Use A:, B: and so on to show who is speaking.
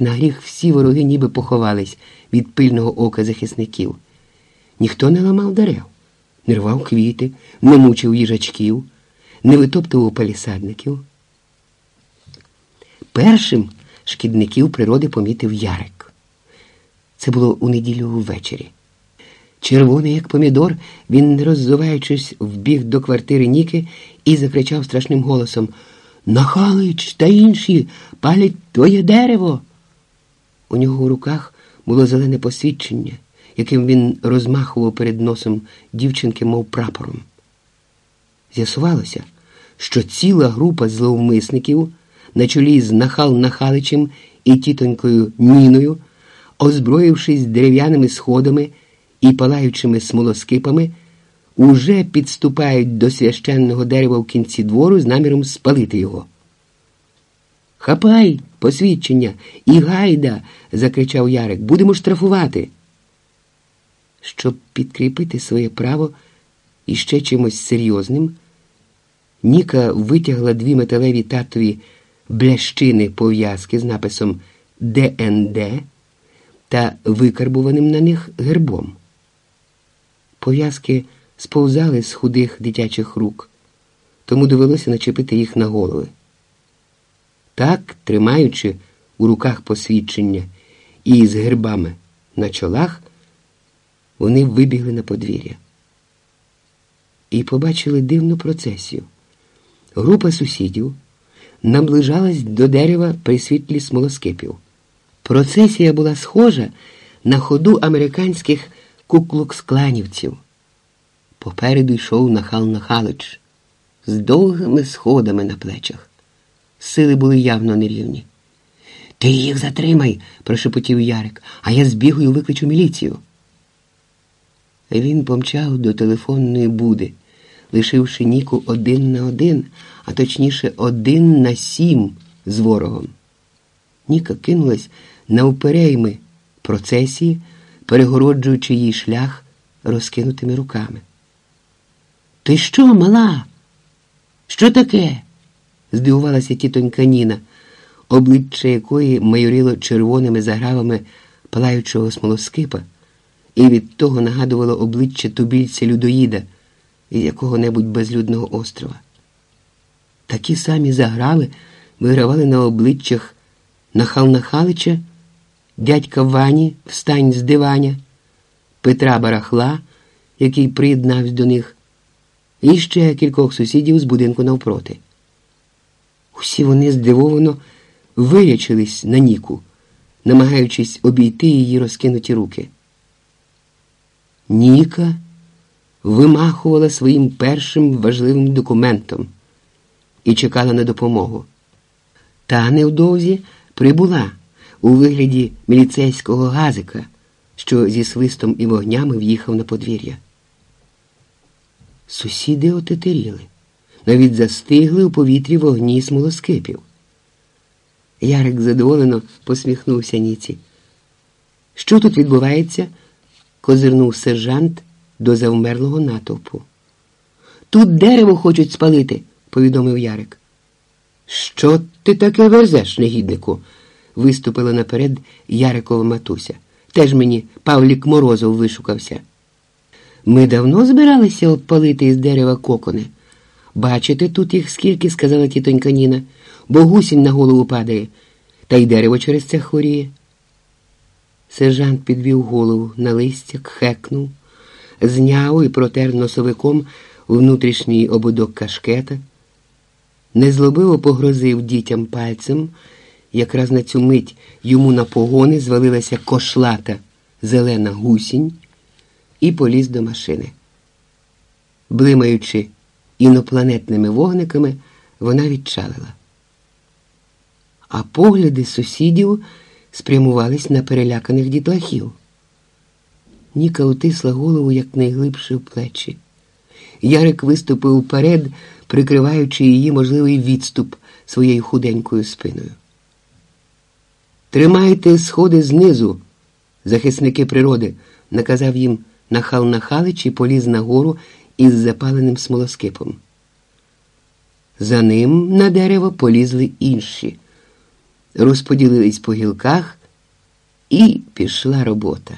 A: на гріх всі вороги ніби поховались від пильного ока захисників. Ніхто не ламав дерев, не рвав квіти, не мучив їжачків, не витоптував палісадників. Першим шкідників природи помітив Ярик. Це було у неділю ввечері. Червоний, як помідор, він, не роззуваючись, вбіг до квартири Ніки і закричав страшним голосом Нахалич та інші палять твоє дерево. У нього у руках було зелене посвідчення, яким він розмахував перед носом дівчинки, мов прапором. З'ясувалося, що ціла група зловмисників на чолі з Нахал Нахаличем і тітонькою Ніною, озброївшись дерев'яними сходами і палаючими смолоскипами, уже підступають до священного дерева в кінці двору з наміром спалити його. Хапай, посвідчення, і гайда, закричав Ярик, будемо штрафувати. Щоб підкріпити своє право іще чимось серйозним, Ніка витягла дві металеві татові блящини пов'язки з написом ДНД та викарбуваним на них гербом. Пов'язки сповзали з худих дитячих рук, тому довелося начепити їх на голови. Так, тримаючи у руках посвідчення і з гербами на чолах, вони вибігли на подвір'я і побачили дивну процесію. Група сусідів наближалась до дерева при світлі смолоскипів. Процесія була схожа на ходу американських куклукс-кланівців. Попереду йшов нахал Нахалич з довгими сходами на плечах. Сили були явно нерівні. Ти їх затримай, прошепотів Ярик, а я збігаю викличу міліцію. Він помчав до телефонної буди, лишивши Ніку один на один, а точніше, один на сім з ворогом. Ніка кинулась навперейми процесії, перегороджуючи їй шлях розкинутими руками. Ти що, мала? Що таке? Здивувалася тітонька Ніна, обличчя якої майорило червоними загравами палаючого смолоскипа, і від того нагадувало обличчя тубільця людоїда із якого-небудь безлюдного острова. Такі самі заграви вигравали на обличчях Нахал Нахалича, дядька Вані встань з диваня, Петра Барахла, який приєднався до них і ще кількох сусідів з будинку навпроти. Усі вони здивовано вирячились на Ніку, намагаючись обійти її розкинуті руки. Ніка вимахувала своїм першим важливим документом і чекала на допомогу. Та невдовзі прибула у вигляді міліцейського газика, що зі свистом і вогнями в'їхав на подвір'я. Сусіди отетеріли, навіть застигли у повітрі вогні смолоскипів. Ярик задоволено посміхнувся Ніці. Що тут відбувається? козирнув сержант до завмерлого натовпу. Тут дерево хочуть спалити, повідомив Ярик. Що ти таке верзеш, негіднику? виступила наперед Ярикова матуся. Теж мені Павлік Морозов вишукався. Ми давно збиралися обпалити із дерева кокони. Бачите, тут їх скільки, сказала тітонька Ніна, бо гусінь на голову падає, та й дерево через це хворіє. Сержант підвів голову на листя, хекнув, зняв і протер носовиком внутрішній ободок кашкета, незлобиво погрозив дітям пальцем. Якраз на цю мить йому на погони звалилася кошлата зелена гусінь і поліз до машини. Блимаючи інопланетними вогниками, вона відчалила. А погляди сусідів спрямувались на переляканих дітлахів. Ніка утисла голову якнайглибше в плечі. Ярик виступив вперед, прикриваючи її можливий відступ своєю худенькою спиною. Тримайте сходи знизу, захисники природи, наказав їм нахал Нахалич і поліз нагору із запаленим смолоскипом. За ним на дерево полізли інші. розподілились по гілках, і пішла робота.